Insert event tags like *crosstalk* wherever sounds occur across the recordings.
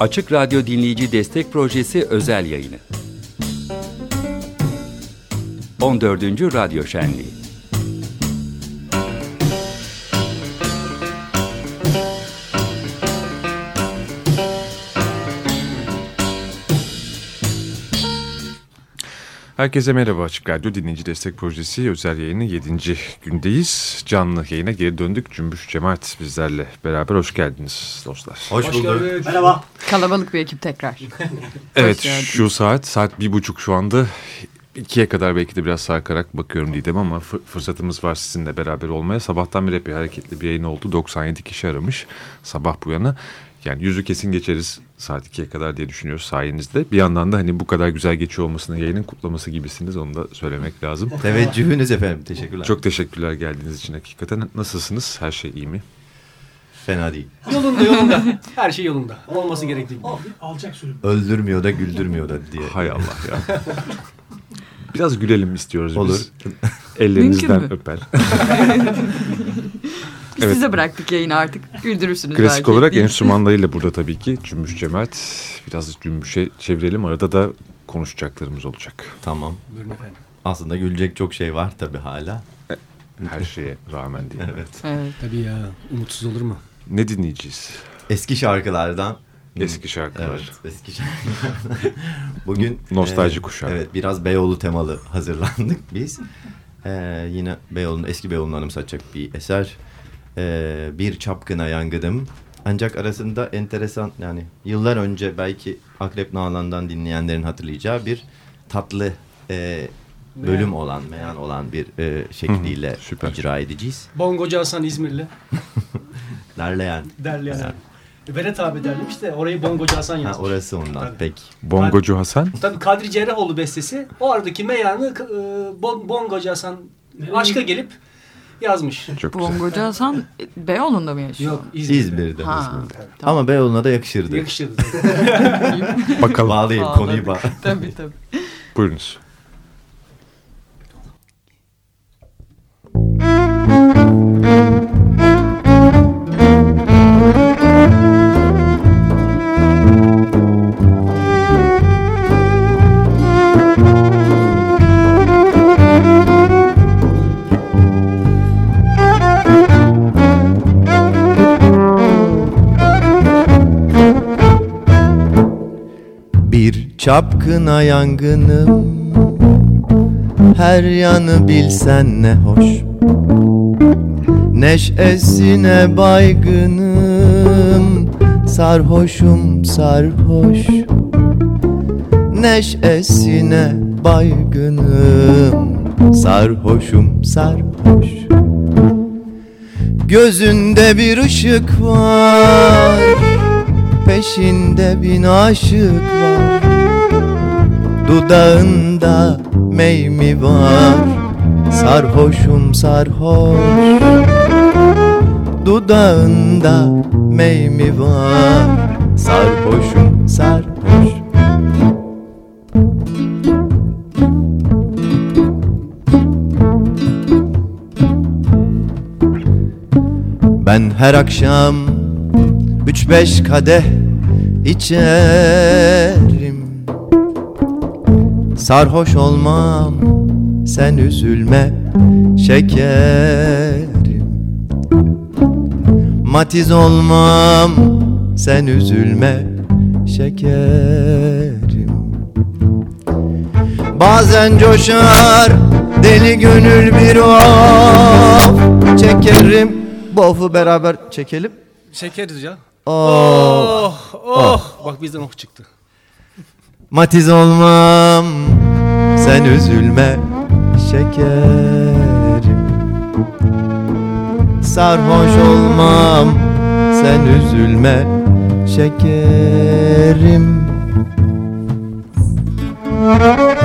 Açık Radyo Dinleyici Destek Projesi özel yayını. 14. Radyo Şenliği Herkese merhaba Açık Radyo Dinleyici Destek Projesi özel yayını 7. gündeyiz. Canlı yayına geri döndük. Cümbüş Cemaat bizlerle beraber hoş geldiniz dostlar. Hoş, Hoş bulduk. gördük. Merhaba. Kalabalık bir ekip tekrar. *laughs* Evet geldiniz. şu saat saat bir buçuk şu anda. ikiye kadar belki de biraz sarkarak bakıyorum Didem ama fır- fırsatımız var sizinle beraber olmaya. Sabahtan beri epey hareketli bir yayın oldu. 97 kişi aramış sabah bu yana. Yani yüzü kesin geçeriz saat 2'ye kadar diye düşünüyoruz sayenizde. Bir yandan da hani bu kadar güzel geçiyor olmasını yayının kutlaması gibisiniz onu da söylemek lazım. *laughs* Teveccühünüz efendim. Teşekkürler. Çok teşekkürler geldiğiniz için hakikaten. Nasılsınız? Her şey iyi mi? fena değil. Yolunda yolunda. *laughs* Her şey yolunda. Olması gerektiği gibi. Alçak sürüm. Öldürmüyor da güldürmüyor da diye. Hay Allah ya. Biraz gülelim istiyoruz Olur. biz. Ellerinizden öper. *laughs* Biz Evet. size bıraktık yayını artık. Güldürürsünüz Klasik belki. olarak enstrümanlarıyla burada tabii ki Cümbüş Cemaat. Biraz cümbüşe çevirelim. Arada da konuşacaklarımız olacak. Tamam. Buyurun efendim. Aslında gülecek çok şey var tabii hala. Her şeye rağmen değil. Evet. Evet. Tabii ya. Umutsuz olur mu? Ne dinleyeceğiz? Eski şarkılardan. Eski şarkılar. Evet, eski şarkılardan. *laughs* Bugün Nostalji e, kuşağı. Evet, biraz Beyoğlu temalı hazırlandık biz. E, yine Beyoğlu'nun eski Beyoğlu'nu anımsatacak bir eser. E, bir çapkına yangıdım. Ancak arasında enteresan yani yıllar önce belki Akrep Nalan'dan dinleyenlerin hatırlayacağı bir tatlı e, bölüm olan, meyan olan bir e, şekliyle süper. icra edeceğiz. Bongocu Hasan İzmirli. *laughs* Derleyen. Derleyen. Ha. Berat abi derlemiş de orayı Bongocu Hasan Ha, yazmış. orası ondan Tabii. pek. Bongocu Hasan. Tabii Kadri Cerrahoğlu bestesi. O aradaki meyanı e, bon, Bongocu Hasan aşka gelip yazmış. Çok güzel. Bongocu Hasan Beyoğlu'nda mı yaşıyor? Yok İzmir'de. İzmir'de. Ha. İzmir'de. Ama Beyoğlu'na da yakışırdı. Yakışırdı. *laughs* Bakalım. Bağlayayım konuyu bağ. tabii tabii. Buyurunuz. Çapkına yangınım. Her yanı bilsen ne hoş. Neşesine baygınım. Sarhoşum sarhoş. Neşesine baygınım. Sarhoşum sarhoş. Gözünde bir ışık var. Peşinde bin aşık var Dudağında mey mi var. Sarhoşum sarhoş. Dudağında mey mi var. Sarhoşum sarhoş. Ben her akşam üç beş kadeh içerim Sarhoş olmam sen üzülme şekerim Matiz olmam sen üzülme şekerim Bazen coşar deli gönül bir of Çekerim bu ofu beraber çekelim Şekeriz ya. Oh. Oh, oh. Bak bizden oh çıktı. Matiz olmam. Sen üzülme şekerim. Sarhoş olmam. Sen üzülme şekerim. Ben her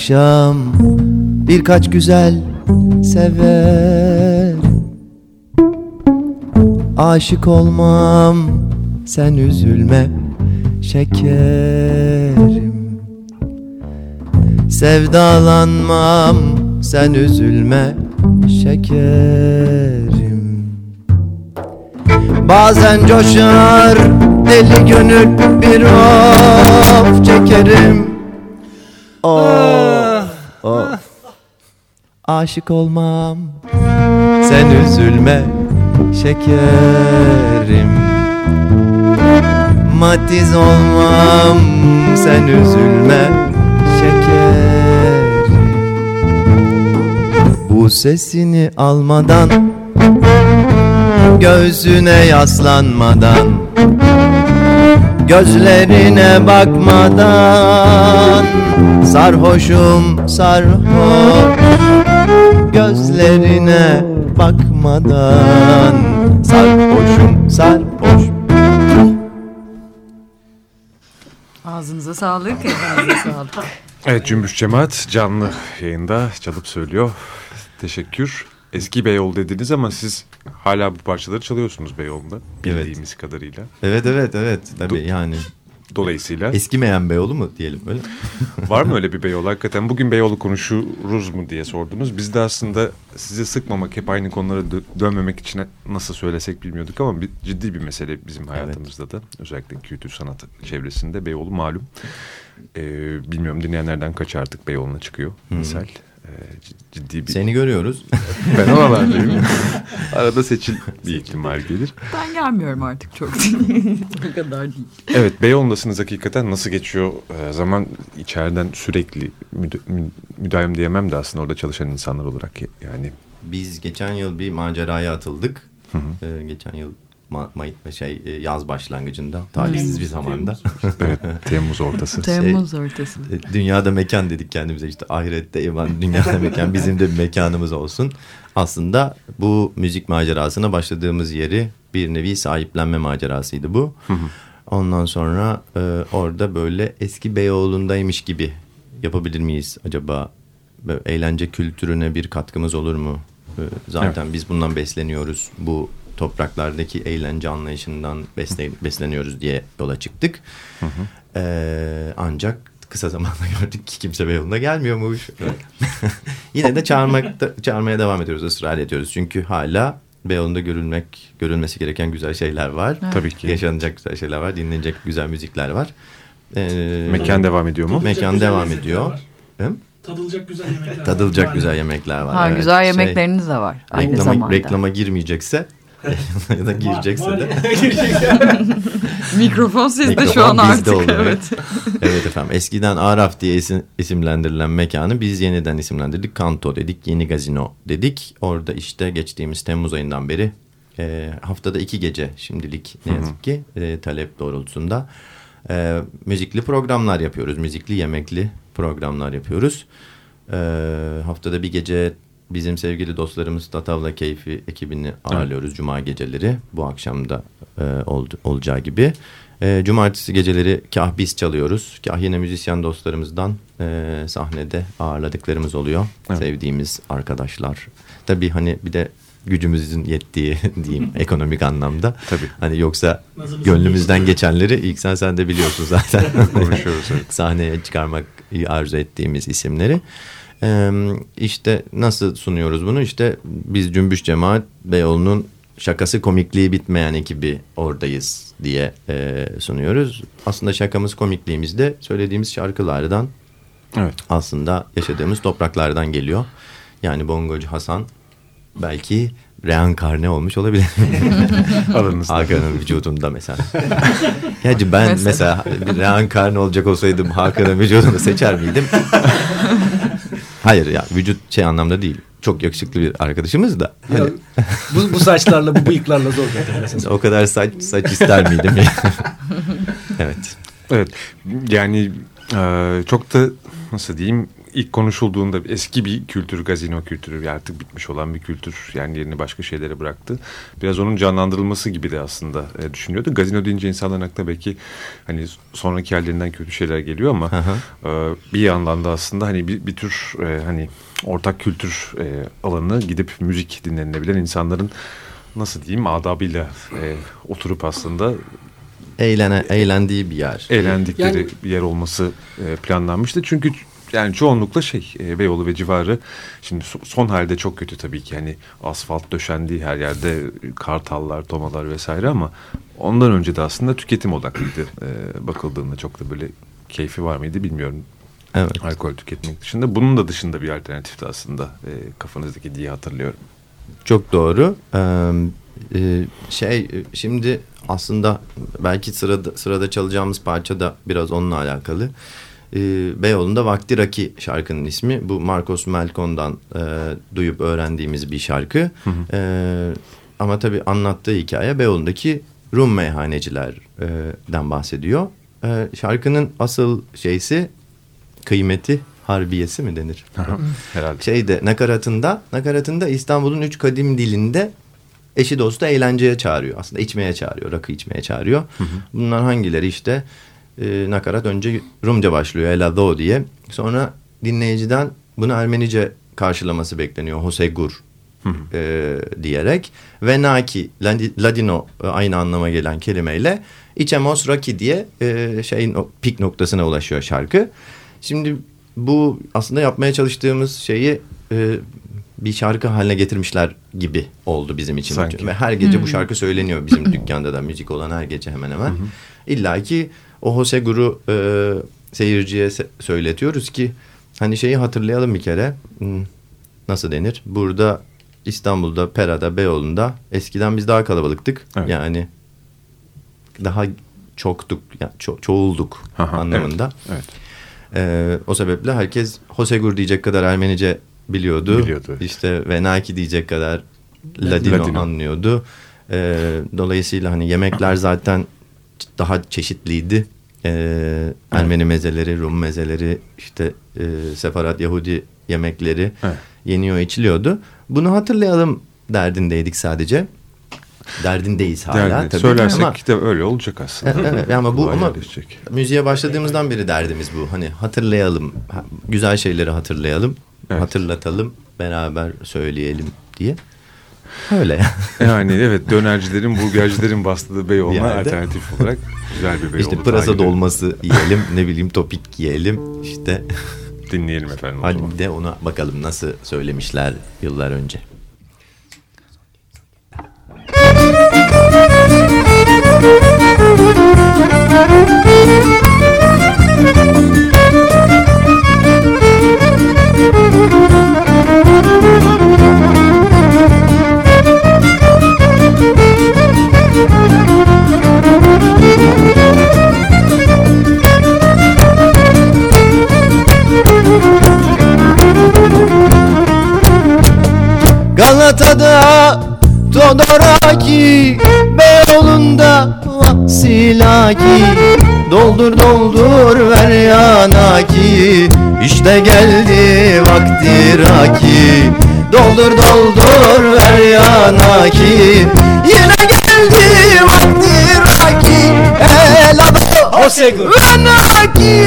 akşam birkaç güzel sever. Aşık olmam sen üzülme şekerim. Sevdalanmam sen üzülme şekerim. Bazen coşar deli gönül bir of çekerim. Of Aşık olmam. Sen üzülme şekerim. Matiz olmam. Sen üzülme şekerim. Bu sesini almadan Göğsüne yaslanmadan Gözlerine bakmadan Sarhoşum sarhoş Gözlerine bakmadan Sarhoşum sarhoş Ağzınıza sağlık, elinize *laughs* sağlık. Evet Cümbüş Cemaat canlı yayında çalıp söylüyor. Teşekkür. Eski Beyoğlu dediniz ama siz hala bu parçaları çalıyorsunuz Beyoğlu'nda bildiğimiz kadarıyla. Evet evet evet tabii yani Dolayısıyla eskimeyen Beyoğlu mu diyelim öyle *laughs* var mı öyle bir Beyoğlu? Hakikaten bugün Beyoğlu konuşuruz mu diye sordunuz. Biz de aslında sizi sıkmamak, hep aynı konulara dö- dönmemek için nasıl söylesek bilmiyorduk ama bir, ciddi bir mesele bizim hayatımızda da. Özellikle kültür sanat çevresinde Beyoğlu malum. Ee, bilmiyorum dinleyenlerden kaç artık Beyoğlu'na çıkıyor misal. Ciddi bir... Seni görüyoruz. *laughs* Ben oralardayım. *laughs* Arada seçil bir ihtimal gelir. Ben gelmiyorum artık çok. o *laughs* kadar değil. Evet Beyoğlu'ndasınız hakikaten nasıl geçiyor ee, zaman içeriden sürekli müd- mü- müdahim diyemem de aslında orada çalışan insanlar olarak yani Biz geçen yıl bir maceraya atıldık. Ee, geçen yıl ma- Mayıs şey e, yaz başlangıcında talihsiz bir zamanda. evet *laughs* Temmuz ortası. Temmuz ortası. E, Dünyada mekan dedik kendimize işte ahirette iman dünyada mekan bizim de bir mekanımız olsun. Aslında bu müzik macerasına başladığımız yeri bir nevi sahiplenme macerasıydı bu. Ondan sonra e, orada böyle eski Beyoğlu'ndaymış gibi yapabilir miyiz acaba? Böyle eğlence kültürüne bir katkımız olur mu? E, zaten biz bundan besleniyoruz. Bu topraklardaki eğlence anlayışından besle- besleniyoruz diye yola çıktık. E, ancak kısa zamanda *laughs* gördük ki kimse Beyoğlu'na gelmiyormuş. *laughs* Yine de çağırmak da- çağırmaya devam ediyoruz, ısrar ediyoruz. Çünkü hala Beyoğlu'nda görülmek, görülmesi gereken güzel şeyler var. Tabii ki. Yaşanacak güzel şeyler var, dinlenecek güzel müzikler var. Ee, Mekan devam ediyor mu? Mekan devam ediyor. var. Tadılacak güzel yemekler var. Tadılacak Yani güzel yemekler var. Ha, evet. güzel Şey, yemekleriniz de var aynı reklama, zamanda. reklama girmeyecekse *laughs* ya da girecekse de. *laughs* Mikrofon sizde şu an artık. oldu, evet. *laughs* evet efendim eskiden Araf diye isim, isimlendirilen mekanı biz yeniden isimlendirdik. Kanto dedik, Yeni Gazino dedik. Orada işte geçtiğimiz Temmuz ayından beri e, haftada iki gece şimdilik ne yazık ki e, talep doğrultusunda e, müzikli programlar yapıyoruz. Müzikli yemekli programlar yapıyoruz. E, haftada bir gece bizim sevgili dostlarımız Tatavla Keyfi ekibini ağırlıyoruz cuma geceleri. Bu akşam da e, oldu, olacağı gibi. E, cumartesi geceleri kah biz çalıyoruz. Kah yine müzisyen dostlarımızdan e, sahnede ağırladıklarımız oluyor. Evet. Sevdiğimiz arkadaşlar. Tabii hani bir de gücümüzün yettiği *laughs* diyeyim *laughs* ekonomik anlamda. Tabii. Hani yoksa Nazımızın gönlümüzden geçenleri ilk sen sen de biliyorsun zaten. *laughs* Konuşuyoruz, evet. Sahneye çıkarmak arzu ettiğimiz isimleri. Ee, işte nasıl sunuyoruz bunu? İşte biz Cümbüş Cemaat Beyoğlu'nun şakası komikliği bitmeyen ekibi oradayız diye e, sunuyoruz. Aslında şakamız komikliğimiz de söylediğimiz şarkılardan Evet. aslında yaşadığımız topraklardan geliyor. Yani Bongocu Hasan belki reenkarne olmuş olabilir. *laughs* Aranızda. Hakan'ın vücudunda mesela. *laughs* Gerçi ben Mesela. mesela, reenkarne olacak olsaydım Hakan'ın vücudunu seçer miydim? *laughs* Hayır ya vücut şey anlamda değil. Çok yakışıklı bir arkadaşımız da. Ya, Hani bu, bu saçlarla bu bıyıklarla zor zaten. o kadar saç saç ister miydim? evet. Evet yani e, çok da nasıl diyeyim ilk konuşulduğunda eski bir kültür, gazino kültürü artık bitmiş olan bir kültür yani yerini başka şeylere bıraktı. Biraz onun canlandırılması gibi de aslında e, düşünüyordu. Gazino deyince insanların aklına belki hani sonraki hallerinden kötü şeyler geliyor ama e, bir yandan da aslında hani bir, bir tür e, hani ortak kültür e, alanı gidip müzik dinlenilebilen insanların nasıl diyeyim adabıyla e, oturup aslında Eğlene, eğlendiği bir yer. eğlendikleri Yani- bir yer olması e, planlanmıştı. Çünkü yani çoğunlukla şey e, Beyoğlu ve civarı şimdi so- son halde çok kötü tabii ki hani asfalt döşendiği her yerde kartallar, tomalar vesaire ama ondan önce de aslında tüketim odaklıydı. E, bakıldığında çok da böyle keyfi var mıydı bilmiyorum. Evet. Alkol tüketmek dışında. Bunun da dışında bir alternatifti aslında e, kafanızdaki diye hatırlıyorum. Çok doğru. Ee, şey e, şimdi aslında belki sırada sırada çalacağımız parça da biraz onunla alakalı. Ee, Beyoğlu'nda Vakti Raki şarkının ismi. Bu Marcos Melkon'dan e, duyup öğrendiğimiz bir şarkı. Ee, ama tabii anlattığı hikaye Beyoğlu'ndaki Rum meyhanecilerden bahsediyor. Ee, şarkının asıl şeysi kıymeti harbiyesi mi denir? Herhalde. şeyde nakaratında nakaratında İstanbul'un üç kadim dilinde eşi dostu eğlenceye çağırıyor. Aslında içmeye çağırıyor. Rakı içmeye çağırıyor. Bunlar hangileri işte e, nakarat önce Rumca başlıyor. Elado diye. Sonra dinleyiciden bunu Ermenice karşılaması bekleniyor. Hosegur e, diyerek. Ve Naki Ladi- Ladino e, aynı anlama gelen kelimeyle İçemos Raki diye e, şeyin o pik noktasına ulaşıyor şarkı. Şimdi bu aslında yapmaya çalıştığımız şeyi e, bir şarkı haline getirmişler gibi oldu bizim için. Sanki. Ve her gece bu şarkı söyleniyor bizim dükkanda da müzik olan her gece hemen hemen. İlla ki o Hosegur'u e, seyirciye se- söyletiyoruz ki hani şeyi hatırlayalım bir kere. Hmm, Nasıl denir? Burada İstanbul'da, Pera'da, Beyoğlu'nda eskiden biz daha kalabalıktık. Evet. Yani daha çoktuk, yani ço- çoğulduk Aha, anlamında. Evet. Ee, o sebeple herkes Hosegur diyecek kadar Ermenice biliyordu. Biliyordu, evet. İşte Venaki diyecek kadar Ladino, Ladino. anlıyordu. Ee, dolayısıyla hani yemekler zaten daha çeşitliydi. Ee, Ermeni mezeleri, Rum mezeleri, işte e, Sefarat Yahudi yemekleri Evet. yeniyor, içiliyordu. Bunu hatırlayalım derdindeydik sadece. Derdindeyiz hala Yani tabii. söylersek Ama- de öyle olacak aslında. Evet, ama bu ama müziğe başladığımızdan beri derdimiz bu. Hani hatırlayalım, ha- güzel şeyleri hatırlayalım, Evet. hatırlatalım, beraber söyleyelim diye. Öyle ya. *laughs* Yani evet dönercilerin, burgercilerin bastığı Bir Beyoğlu'na yerde. alternatif olarak güzel bir Beyoğlu işte pırasa dolması yiyelim, ne bileyim topik yiyelim. İşte *laughs* dinleyelim efendim hadi de ona bakalım nasıl söylemişler yıllar önce. Galata'da Todoraki Beyoğlu'nda Silaki. Doldur doldur ver yanaki. İşte geldi vakti raki. Doldur doldur ver yanaki. Yine geldi vakti raki. El Hosegur. Venaki.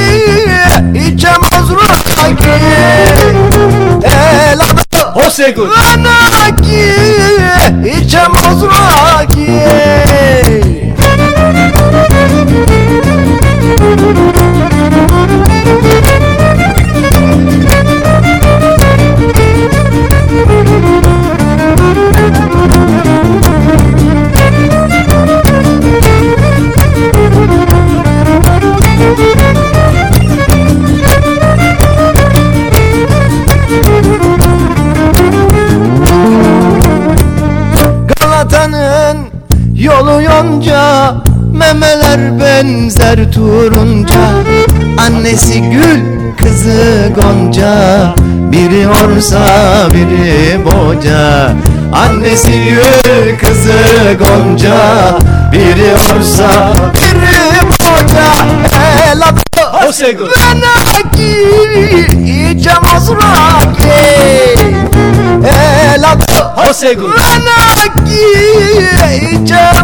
İçemez raki El adı Hosegur. Anaki içemez raki yolu yonca Memeler benzer turunca. Annesi gül kızı gonca. Biri orsa biri boca. Annesi gül kızı gonca. Biri orsa biri boca. El adı Hosegur. Venaki Mozraki Elado Jose Gun. Venaki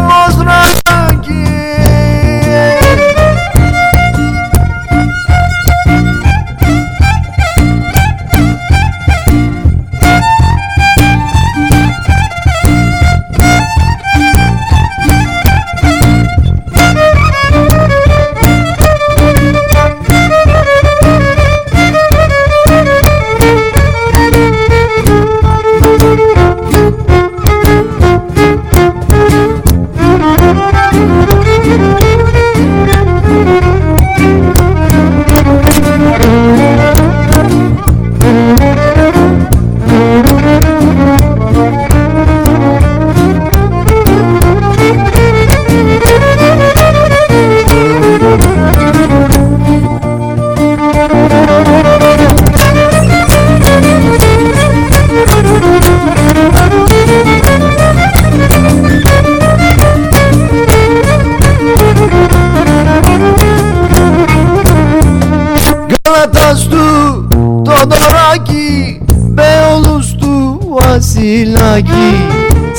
Mozraki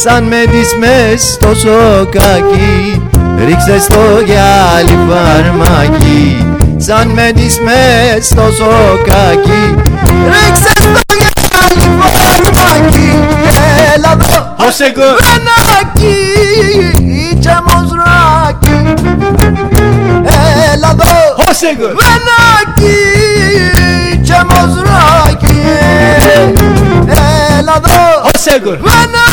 San Medis Mesto Sokaki Rixesto Gali Farmaki San Medis Mesto Sokaki Rixesto Gali Farmaki Elado Jose Gun. Venaki Chamosraki Elado Jose Gun. Venaki Chamosraki Elado Jose Gun. Venaki Chamosraki Elado Jose Gun.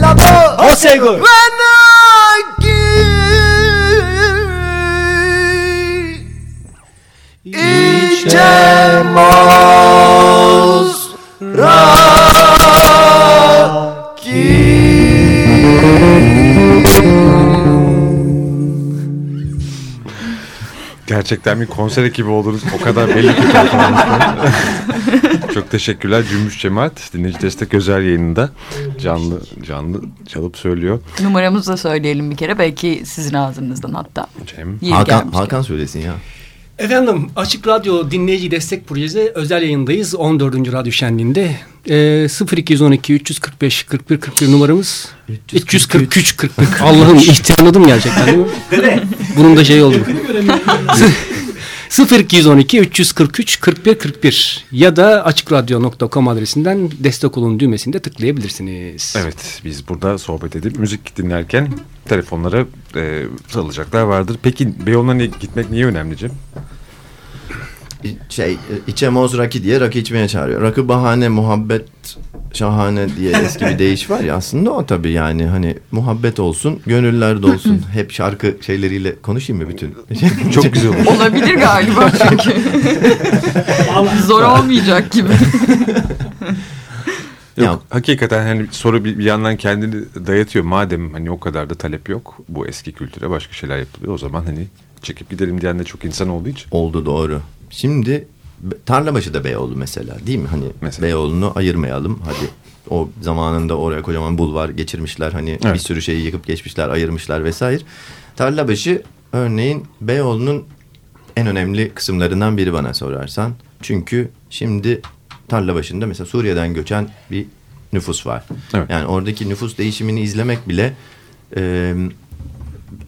Venaki Gerçekten bir konser ekibi oluruz. O kadar belli ki. *laughs* Çok teşekkürler Cümbüş Cemaat. Dinleyici Destek özel yayınında canlı canlı çalıp söylüyor. Numaramızı da söyleyelim bir kere. Belki sizin ağzınızdan hatta. Cem. Hakan. Hakan söylesin ya. Efendim Açık Radyo Dinleyici Destek Projesi özel yayındayız 14. Radyo Şenliği'nde. Ee, 0212 345 41 41 numaramız. 343 41. Allah'ım ihtiyarladım gerçekten değil mi? Bunun da şey oldu. *laughs* 0212 343 41 41 ya da açıkradyo.com adresinden destek olun düğmesinde tıklayabilirsiniz. Evet biz burada sohbet edip müzik dinlerken telefonlara e, alacaklar vardır. Peki Beyoğlu'na gitmek niye önemli Cem? Şey içemoz rakı diye rakı içmeye çağırıyor. Rakı bahane muhabbet şahane diye eski bir *laughs* deyiş var ya aslında o tabii yani hani muhabbet olsun gönüller dolsun hep şarkı şeyleriyle konuşayım mı bütün? *laughs* Çok güzel olur. Olabilir galiba *laughs* çünkü. Zor olmayacak gibi. Yok, Ya- hakikaten hani soru bir, bir yandan kendini dayatıyor. Madem hani o kadar da talep yok bu eski kültüre başka şeyler yapılıyor. O zaman hani çekip gidelim diyen de çok insan olduğu için. Oldu doğru. Şimdi Tarlabaşı da Beyoğlu mesela değil mi? Hani Mesela. Beyoğlu'nu ayırmayalım. Hadi o zamanında oraya kocaman bulvar geçirmişler. Hani Evet. bir sürü şeyi yıkıp geçmişler, ayırmışlar vesaire. Tarlabaşı örneğin Beyoğlu'nun en önemli kısımlarından biri bana sorarsan. Çünkü şimdi Tarlabaşı'nda mesela Suriye'den göçen bir nüfus var. Evet. Yani oradaki nüfus değişimini izlemek bile e,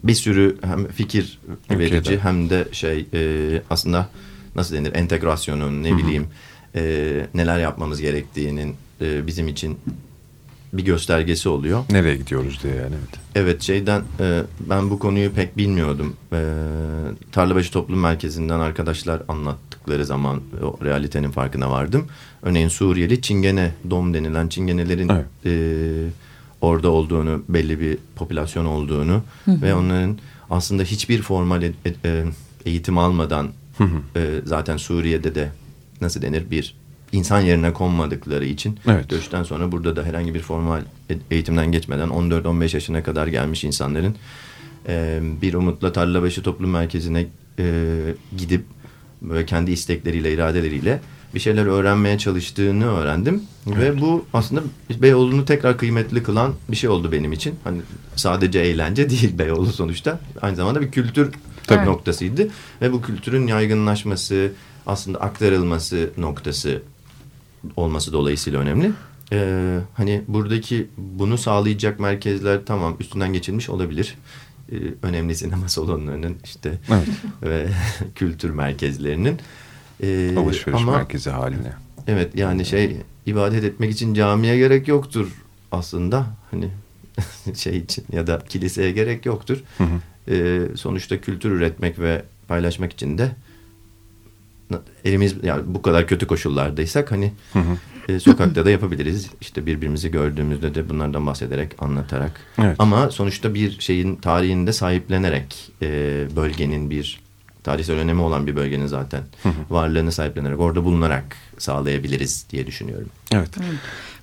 bir sürü hem fikir verici Ülkede. hem de şey e, aslında nasıl denir entegrasyonun ne bileyim e, neler yapmamız gerektiğinin e, bizim için bir göstergesi oluyor. Nereye gidiyoruz diye yani evet. Evet şeyden e, ben bu konuyu pek bilmiyordum. E, Tarlabaşı Toplum Merkezi'nden arkadaşlar anlattıkları zaman o realitenin farkına vardım. Örneğin Suriyeli Çingene Dom denilen Çingenelerin Evet. e, orada olduğunu, belli bir popülasyon olduğunu ve onların aslında hiçbir formal e- e- e, eğitim almadan e, zaten Suriye'de de nasıl denir bir insan yerine konmadıkları için Evet. göçten sonra burada da herhangi bir formal e- eğitimden geçmeden 14-15 yaşına kadar gelmiş insanların e, bir umutla Tarlabaşı Toplum Merkezi'ne e, gidip böyle kendi istekleriyle, iradeleriyle bir şeyler öğrenmeye çalıştığını öğrendim. Ve bu aslında Beyoğlu'nu tekrar kıymetli kılan bir şey oldu benim için. Hani sadece eğlence *laughs* değil Beyoğlu sonuçta. Aynı zamanda bir kültür Tabii. noktasıydı. Ve bu kültürün yaygınlaşması, aslında aktarılması noktası olması dolayısıyla önemli. Ee, hani buradaki bunu sağlayacak merkezler tamam üstünden geçilmiş olabilir. Ee, önemli sinema *laughs* salonlarının işte Evet. *laughs* ve *laughs* kültür merkezlerinin. Ee, Alışveriş ama merkezi haline. evet yani şey ibadet etmek için camiye gerek yoktur aslında. Hani şey için ya da kiliseye gerek yoktur. Hı hı. Ee, sonuçta kültür üretmek ve paylaşmak için de elimiz yani bu kadar kötü koşullardaysak hani Hı hı. e, sokakta da yapabiliriz. İşte birbirimizi gördüğümüzde de bunlardan bahsederek, anlatarak. Evet. Ama sonuçta bir şeyin tarihinde sahiplenerek e, bölgenin bir tarihsel önemi olan bir bölgenin zaten varlığını sahiplenerek orada bulunarak sağlayabiliriz diye düşünüyorum. Evet.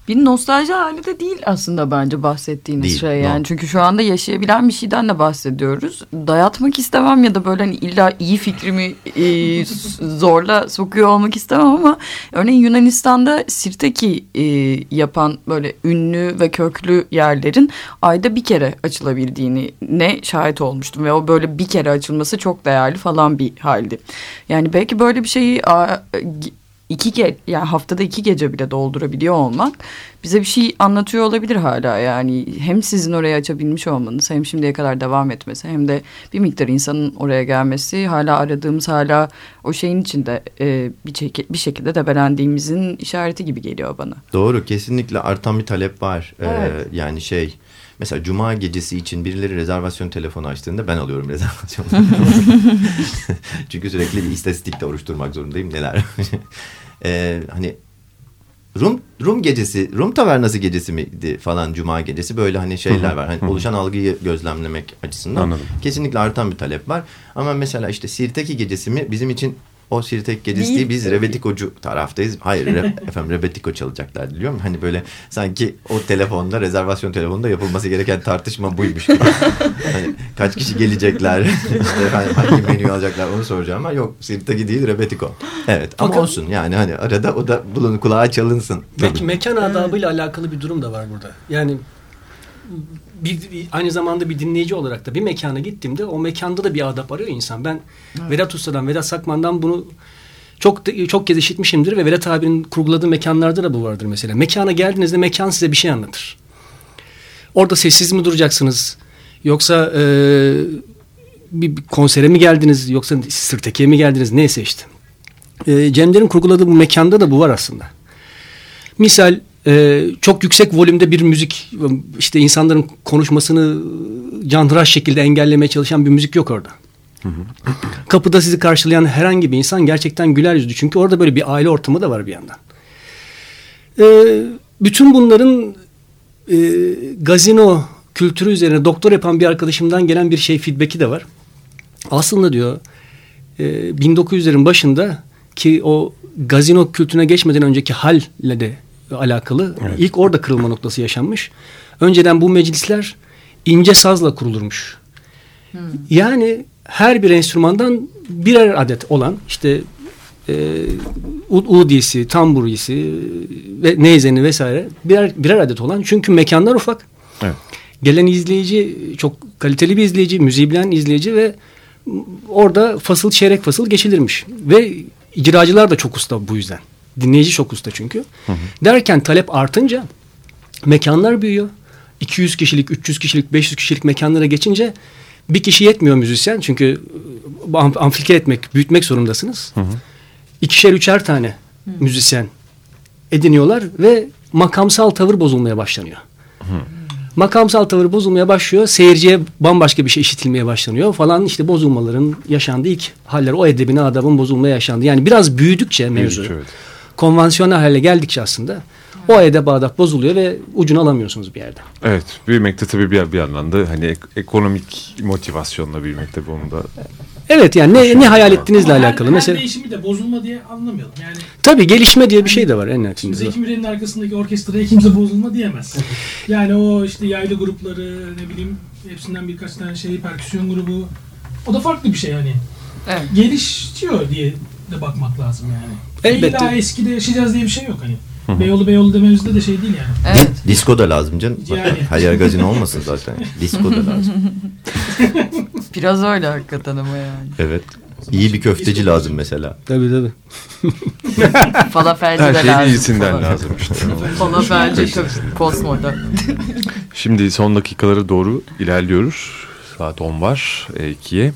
Bir nostalji hali de değil aslında bence bahsettiğiniz Değil, şey yani. no. Çünkü şu anda yaşayabilen bir şeyden de bahsediyoruz. Dayatmak istemem ya da böyle hani illa iyi fikrimi e, *laughs* zorla sokuyor olmak istemem ama örneğin Yunanistan'da Sirtaki e, yapan böyle ünlü ve köklü yerlerin ayda bir kere açılabildiğini ne şahit olmuştum ve o böyle bir kere açılması çok değerli falan bir haldi. Yani belki böyle bir şeyi a, iki ge yani haftada iki gece bile doldurabiliyor olmak bize bir şey anlatıyor olabilir hala yani hem sizin oraya açabilmiş olmanız hem şimdiye kadar devam etmesi hem de bir miktar insanın oraya gelmesi hala aradığımız hala o şeyin içinde e, bir, çeki- bir şekilde debelendiğimizin işareti gibi geliyor bana. Doğru kesinlikle artan bir talep var. Ee, Evet. yani şey mesela cuma gecesi için birileri rezervasyon telefonu açtığında ben alıyorum rezervasyonu. *laughs* *laughs* Çünkü sürekli bir istatistikte oluşturmak zorundayım neler. *laughs* Ee, hani Rum Rum gecesi, Rum tavernası gecesi miydi falan cuma gecesi böyle hani şeyler var. Hani oluşan algıyı gözlemlemek açısından Anladım. kesinlikle artan bir talep var. Ama mesela işte Sirteki gecesi mi bizim için o Sirtek gecesi Değil değil, biz. Rebetikocu taraftayız. Hayır re- *laughs* efendim Rebetiko çalacaklar biliyor musun? Hani böyle sanki o telefonda rezervasyon telefonunda yapılması gereken tartışma buymuş gibi. *laughs* hani kaç kişi gelecekler, işte efendim hangi menüyü alacaklar onu soracağım ama yok Sirteki değil Rebetiko. Evet ama Fakat- olsun yani hani arada o da bulun kulağa çalınsın. Belki mekan adabıyla alakalı bir durum da var burada. Yani bir, aynı zamanda bir dinleyici olarak da bir mekana gittiğimde o mekanda da bir adap arıyor insan. Ben Vedat Usta'dan, Vedat Sakman'dan bunu çok çok kez işitmişimdir ve Vedat abinin kurguladığı mekanlarda da bu vardır mesela. Mekana geldiğinizde mekan size bir şey anlatır. Orada sessiz mi duracaksınız? Yoksa e, bir, bir konsere mi geldiniz? Yoksa sırtekiye mi geldiniz? Neyse işte. E, Cemler'in kurguladığı bu mekanda da bu var aslında. Misal e, çok yüksek volümde bir müzik işte insanların konuşmasını canhıraş şekilde engellemeye çalışan bir müzik yok orada. *clears throat* Kapıda sizi karşılayan herhangi bir insan gerçekten güler yüzlü. Çünkü orada böyle bir aile ortamı da var bir yandan. E, bütün bunların e, gazino kültürü üzerine doktor yapan bir arkadaşımdan gelen bir şey feedback'i de var. Aslında diyor e, 1900'lerin başında ki o gazino kültürüne geçmeden önceki halle de alakalı ilk orada kırılma noktası yaşanmış. Önceden bu meclisler ince sazla kurulurmuş. Yani her bir enstrümandan birer adet olan işte e, udisi, tamburisi ve neyzeni vesaire birer, birer adet olan çünkü mekanlar ufak. Evet. Gelen izleyici çok kaliteli bir izleyici, müziği bilen izleyici ve orada fasıl çeyrek fasıl geçilirmiş. Ve icracılar da çok usta bu yüzden. Dinleyici çok usta çünkü. Derken talep artınca mekanlar büyüyor. 200 kişilik, 300 kişilik, 500 kişilik mekanlara geçince bir kişi yetmiyor müzisyen. Çünkü am- amplike etmek, büyütmek zorundasınız. İkişer, üçer tane müzisyen ediniyorlar ve makamsal tavır bozulmaya başlanıyor. Makamsal tavır bozulmaya başlıyor. Seyirciye bambaşka bir şey işitilmeye başlanıyor falan. işte bozulmaların yaşandığı ilk haller. O edebin adabın bozulmaya yaşandı. Yani biraz büyüdükçe mevzu. Büyüdükçe, evet. Konvansiyonel hale geldikçe aslında o edeb adap bozuluyor ve ucunu alamıyorsunuz bir yerde. Evet, büyümekte tabii bir, bir yandan da hani ek- ekonomik motivasyonla büyümek tabii onu da Evet yani ne, ne hayal ettiğinizle Ama her- alakalı. her Mesela değişimi de bozulma diye anlamayalım. Yani tabii gelişme diye bir şey de var en neticede. Zeki Müren'in arkasındaki orkestraya kimse bozulma diyemez. *laughs* Yani o işte yaylı grupları ne bileyim hepsinden birkaç tane şey perküsyon grubu o da farklı bir şey yani. Evet. Gelişiyor diye de bakmak lazım yani. Elbette. İlla eskide yaşayacağız diye bir şey yok hani. Beyoğlu Beyoğlu dememizde de şey değil yani. Evet. Disco da lazım canım. Yani. Her yer gazino olmasın zaten. Disco da lazım. Biraz öyle hakikaten ama yani. Evet. İyi bir köfteci lazım mesela. Tabii tabii. Falafelci Her de şeyin lazım. iyisinden Falan. lazım işte. Falafelci çok postmodern. Şimdi son dakikalara doğru ilerliyoruz. Saat 10 var. E, 2'ye.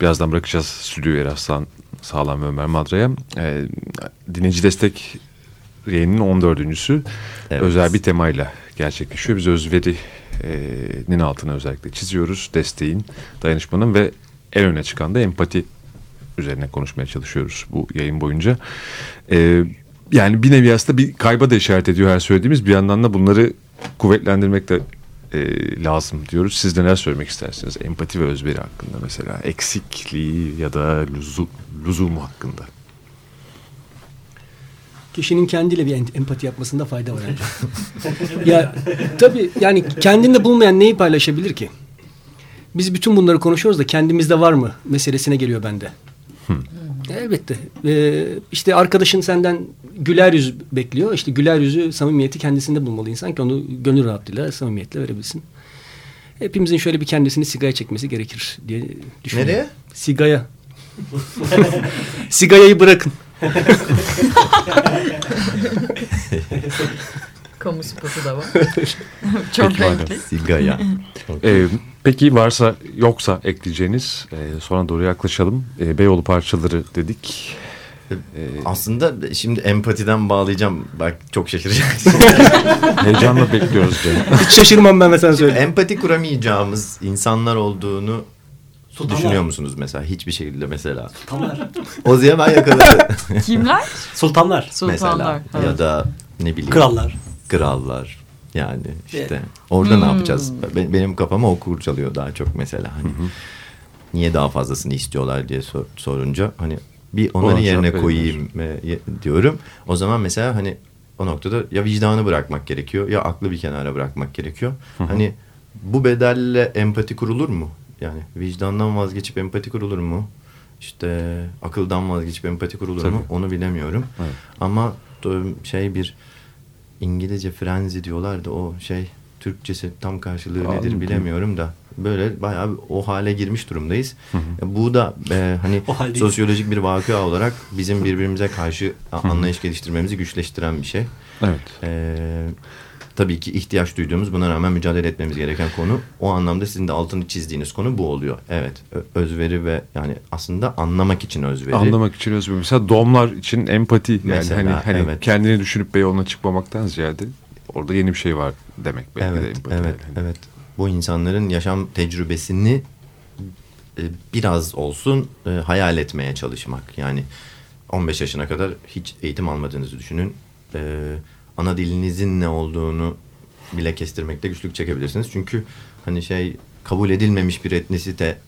Birazdan bırakacağız stüdyoyu Eraslan Sağlam ve Ömer Madra'ya. E, dinleyici destek yayının 14.sü. Evet. Özel bir temayla gerçekleşiyor. Biz özverinin altına özellikle çiziyoruz. Desteğin, dayanışmanın ve en öne çıkan da empati üzerine konuşmaya çalışıyoruz bu yayın boyunca. Ee, yani bir nevi aslında bir kayba da işaret ediyor her söylediğimiz. Bir yandan da bunları kuvvetlendirmek de e, lazım diyoruz. Siz neler söylemek istersiniz? Empati ve özveri hakkında mesela. Eksikliği ya da lüzu, lüzumu hakkında. Kişinin kendiyle bir em- empati yapmasında fayda var bence. *laughs* ya tabii yani kendinde bulmayan neyi paylaşabilir ki? Biz bütün bunları konuşuyoruz da kendimizde var mı meselesine geliyor bende. Elbette. Ee, işte arkadaşın senden güler yüz bekliyor. İşte güler yüzü samimiyeti kendisinde bulmalı insan ki onu gönül rahatlığıyla samimiyetle verebilsin. Hepimizin şöyle bir kendisini sigaya çekmesi gerekir diye düşünüyorum. Nereye? Sigaya. Sigayayı bırakın. Kamu spotu da var. *laughs* çok Peki, renkli. Sigaya. *laughs* Ee, peki varsa yoksa ekleyeceğiniz e, sonra doğru yaklaşalım. E, Beyoğlu parçaları dedik. Aslında şimdi empatiden bağlayacağım. Bak çok şaşıracaksın. *laughs* Heyecanla bekliyoruz. Beni. *laughs* Hiç şaşırmam ben mesela söyle. Empati kuramayacağımız insanlar olduğunu Sultanlar. düşünüyor musunuz mesela? Hiçbir şekilde mesela. Sultanlar. *laughs* Ozi'ye ben yakaladım. Kimler? Sultanlar. Sultanlar. mesela. Ya da ne bileyim. Krallar. Krallar. Yani işte orada ne yapacağız? Be- benim kafama o kurcalıyor daha çok mesela. Hani niye daha fazlasını istiyorlar diye sor- sorunca hani bir onların yerine koyayım e, diyorum. O zaman mesela hani o noktada ya vicdanı bırakmak gerekiyor ya aklı bir kenara bırakmak gerekiyor. Hani bu bedelle empati kurulur mu? Yani vicdandan vazgeçip empati kurulur mu? İşte akıldan vazgeçip empati kurulur mu? Tabii. Onu bilemiyorum. Evet. Ama şey bir İngilizce frenzi diyorlar da o şey Türkçesi tam karşılığı nedir Anladım. bilemiyorum da böyle bayağı o hale girmiş durumdayız. E, Bu da e, hani *laughs* sosyolojik bir vakıa olarak bizim birbirimize karşı anlayış geliştirmemizi güçleştiren bir şey. Evet. E, tabii ki ihtiyaç duyduğumuz buna rağmen mücadele etmemiz gereken konu. O anlamda sizin de altını çizdiğiniz konu bu oluyor. Evet özveri ve yani aslında anlamak için özveri. Anlamak için özür Mesela doğumlar için empati yani Mesela, hani, hani evet. kendini düşünüp Beyoğlu'na çıkmamaktan ziyade orada yeni bir şey var demek belki de Evet, empati. evet, yani. evet. Bu insanların yaşam tecrübesini e, biraz olsun e, hayal etmeye çalışmak. Yani 15 yaşına kadar hiç eğitim almadığınızı düşünün. E, ana dilinizin ne olduğunu bile kestirmekte güçlük çekebilirsiniz. Çünkü hani şey kabul edilmemiş bir etnisite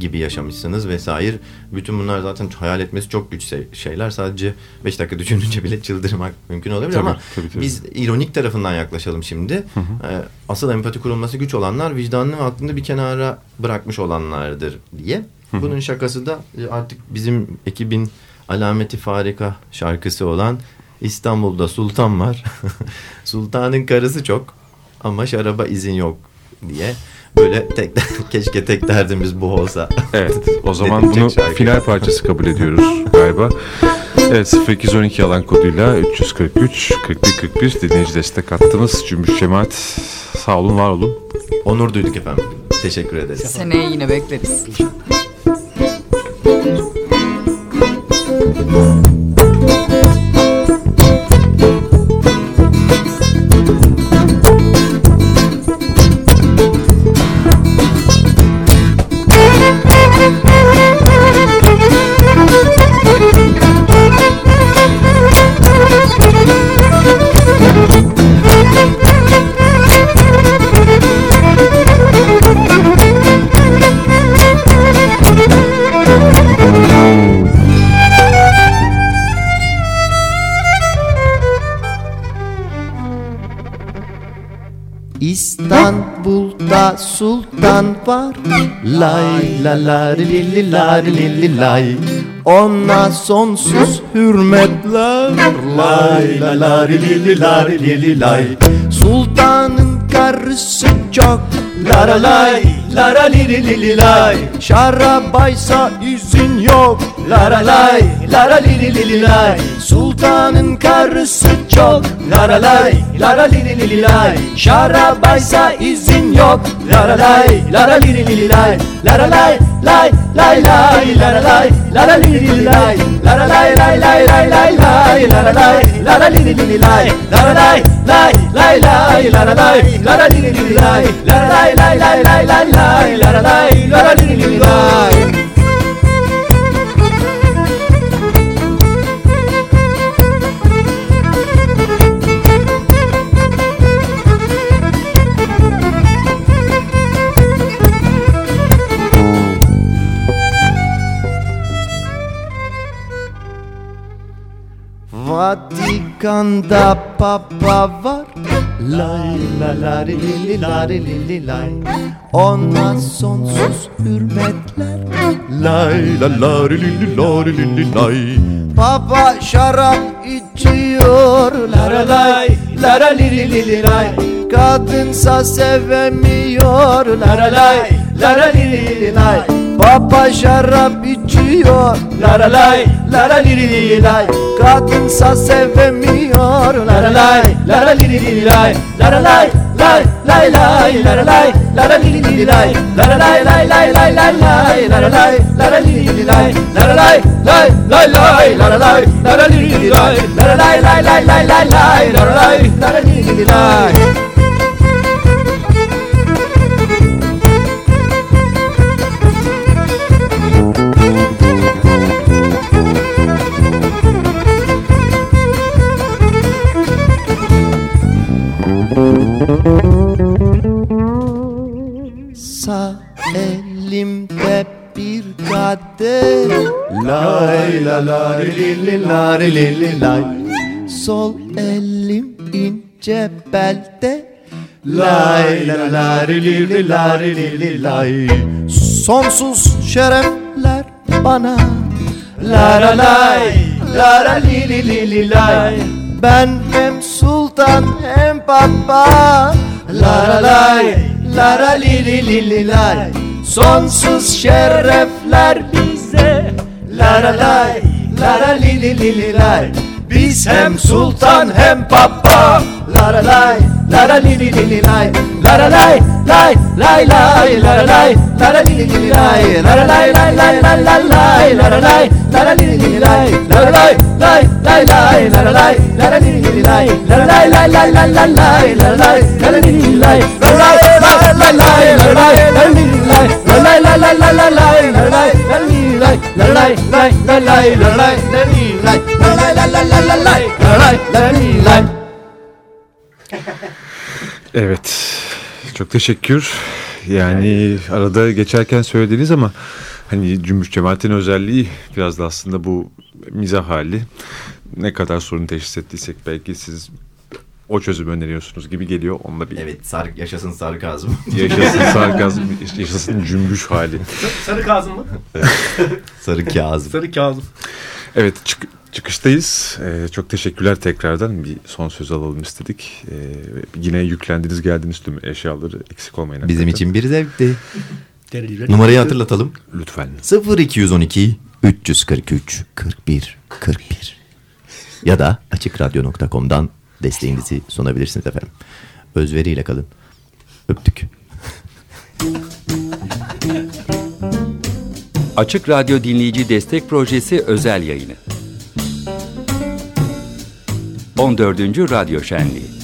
gibi yaşamışsınız vesaire. Bütün bunlar zaten hayal etmesi çok güç şey- şeyler. Sadece 5 dakika düşününce bile çıldırmak mümkün olabilir Tabii, ama tabii, tabii. biz ironik tarafından yaklaşalım şimdi. Ee, asıl empati kurulması güç olanlar vicdanını ve aklını bir kenara bırakmış olanlardır diye. Bunun şakası da e, artık bizim ekibin alameti farika şarkısı olan İstanbul'da sultan var. *laughs* Sultanın karısı çok ama şaraba izin yok diye. Böyle tek *laughs* keşke tek derdimiz bu olsa. Evet *laughs* o zaman bunu şarkı. final parçası kabul ediyoruz galiba. Evet 0212 alan koduyla 343 41 41 dinleyici destek attınız. Cümbüş Cemaat sağ olun var olun. Onur duyduk efendim. Teşekkür ederiz. Seneye yine bekleriz. Sultan var. Lay la la li li la li lay. Ona sonsuz hürmetler. Lay la la li li la li lay. Sultanın karısı çok Lara lay, lara liri lili lay Şarabaysa izin yok. Lara lay, lara liri lili lay Sultanın karısı çok Lara lay, lara lai lai lai la la lai la la li li lai la la lai lai lai lai lai lai la la lai la la li li li lai la la lai lai lai lai la la lai la la li li lai la la lai lai lai lai la la lai la la li li lai Vatikan'da papa var. Lay la la li li la li li li lay. Ona sonsuz hürmetler. Lay la la li li li la li li li lay. Papa şarap içiyor. Lara lay Lara li li li li lay. Kadınsa sevemiyor. Lara lay Lara li li li lay Papa şarap içiyor Lara lay Lara li li li lay Kadınsa sevemiyor Lara lay Lara li li li lay lay Lay lay lay Lara lay lay lay lay lay lay lay lay Lara lay lay lay lay lay lay Lara lay lay lay lay lay lay lay li li la li li li lay. Sol elim ince belde Lay la la li li li la li li li lay. Sonsuz şerefler bana. La la lay La la li li li li lay. Ben hem sultan hem papa. La la lay La la li li li li lay. Sonsuz şerefler bize. La lay La la li li li li lay Biz hem sultan hem papa La la lay La la li li li li lay La la lay Lay lay lay La la lay La la li li li li lay La la lay lay lay lay lay lay La la lay La la li li li li lay La la lay lay lay lay La la lay La la li li li li lay La la lay lay lay lay lay lay La la lay La la li li li li lay La la lay lay lay lay La la lay La la li li li lay La la lay lay lay lay lay lay La la lay Evet. Çok teşekkür. Yani arada geçerken söylediniz ama hani Cümbüş Cemaat'in özelliği biraz da aslında bu mizah hali. Ne kadar sorun teşhis ettiysek belki siz o çözüm öneriyorsunuz gibi geliyor. Onunla bir Evet sar, yaşasın sarkazm *laughs* yaşasın sarkazm, yaşasın cümbüş hali. Sarı Kazım mı? Sarı kazım Sarı *laughs* Kazım. Evet çık- çıkıştayız. Ee, çok teşekkürler tekrardan. Bir son söz alalım istedik. Ee, yine yüklendiniz geldiniz tüm eşyaları eksik olmayın. Bizim hakikaten. için bir zevkti Numarayı hatırlatalım Lütfen. 0212 343 41 41 ya da açıkradyo.com'dan desteğinizi sunabilirsiniz efendim. Özveriyle kalın. Öptük. Açık Radyo Dinleyici Destek Projesi özel yayını. 14. Radyo Şenliği